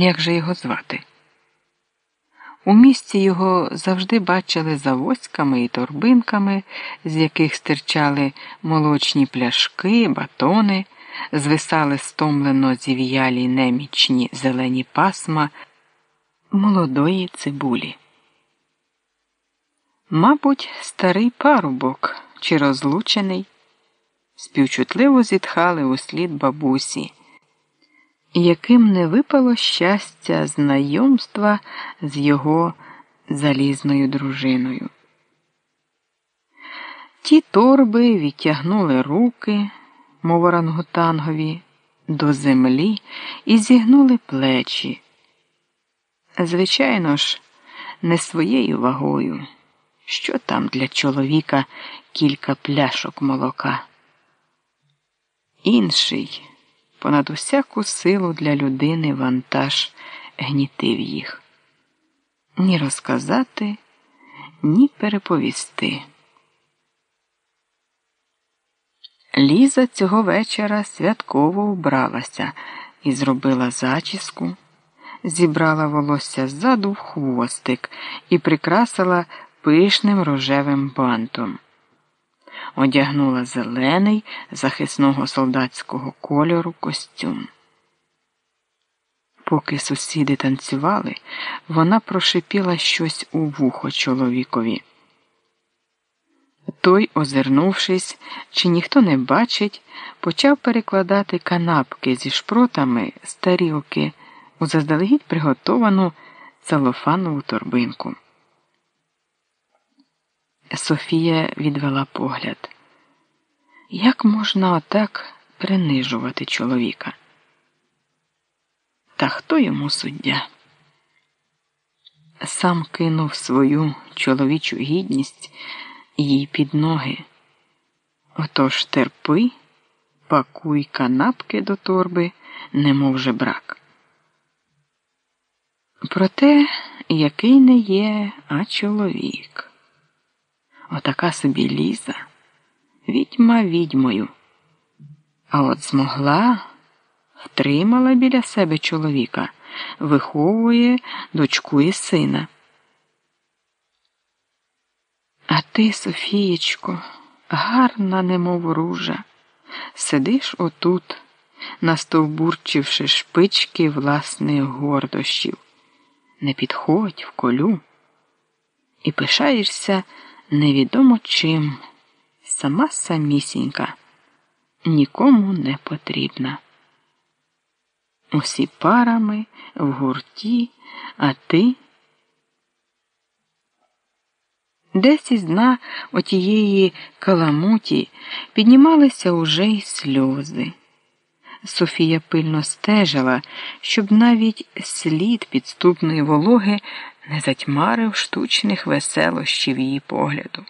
Як же його звати? У місті його завжди бачили за воськами і торбинками, з яких стирчали молочні пляшки, батони, звисали стомлено зів'ялі немічні зелені пасма молодої цибулі. Мабуть, старий парубок чи розлучений, співчутливо зітхали у слід бабусі яким не випало щастя знайомства з його залізною дружиною. Ті торби відтягнули руки, мов орангутангові, до землі і зігнули плечі. Звичайно ж, не своєю вагою, що там для чоловіка кілька пляшок молока. Інший понад усяку силу для людини вантаж гнітив їх. Ні розказати, ні переповісти. Ліза цього вечора святково вбралася і зробила зачіску, зібрала волосся ззаду в хвостик і прикрасила пишним рожевим бантом одягнула зелений захисного солдатського кольору костюм. Поки сусіди танцювали, вона прошипіла щось у вухо чоловікові. Той, озирнувшись, чи ніхто не бачить, почав перекладати канапки зі шпротами з тарілки у заздалегідь приготовану целофанову торбинку. Софія відвела погляд. Як можна отак принижувати чоловіка? Та хто йому суддя? Сам кинув свою чоловічу гідність їй під ноги. Отож терпи, пакуй канапки до торби, немов же брак. Проте, який не є, а чоловік. Отака собі ліза, відьма відьмою. А от змогла, втримала біля себе чоловіка, виховує дочку і сина. А ти, Софієчко, гарна, немов ружа, сидиш отут, настовбурчивши шпички власних гордощів. Не підходь в колю і пишаєшся невідомо чим, сама самісінька, нікому не потрібна. Усі парами в гурті, а ти. Десь із дна отієї каламуті піднімалися уже й сльози. Софія пильно стежила, щоб навіть слід підступної вологи не затьмарив штучних веселощів її погляду.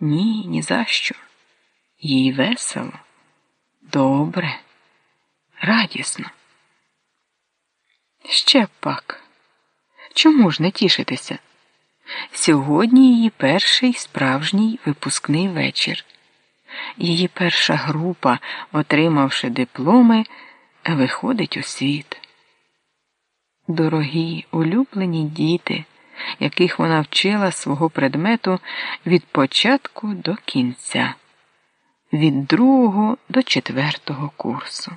Ні, ні за що. Їй весело, добре, радісно. Ще пак. Чому ж не тішитися? Сьогодні її перший справжній випускний вечір. Її перша група, отримавши дипломи, виходить у світ. Дорогі, улюблені діти, яких вона вчила свого предмету від початку до кінця, від другого до четвертого курсу.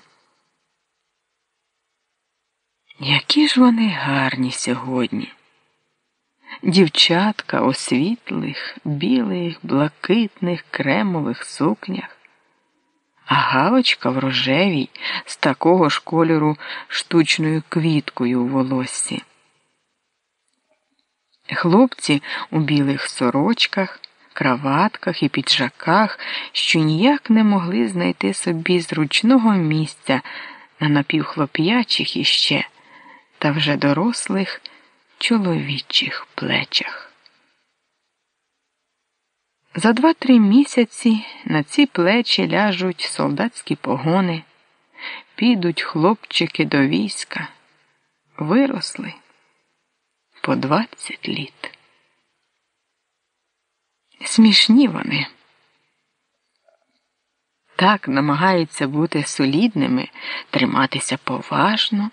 Які ж вони гарні сьогодні! Дівчатка у світлих, білих, блакитних, кремових сукнях, а галочка в рожевій з такого ж кольору штучною квіткою у волоссі. Хлопці у білих сорочках, краватках і піджаках, що ніяк не могли знайти собі зручного місця на напівхлоп'ячих іще та вже дорослих чоловічих плечах. За два-три місяці на ці плечі ляжуть солдатські погони, підуть хлопчики до війська, виросли по двадцять літ. Смішні вони. Так намагаються бути солідними, триматися поважно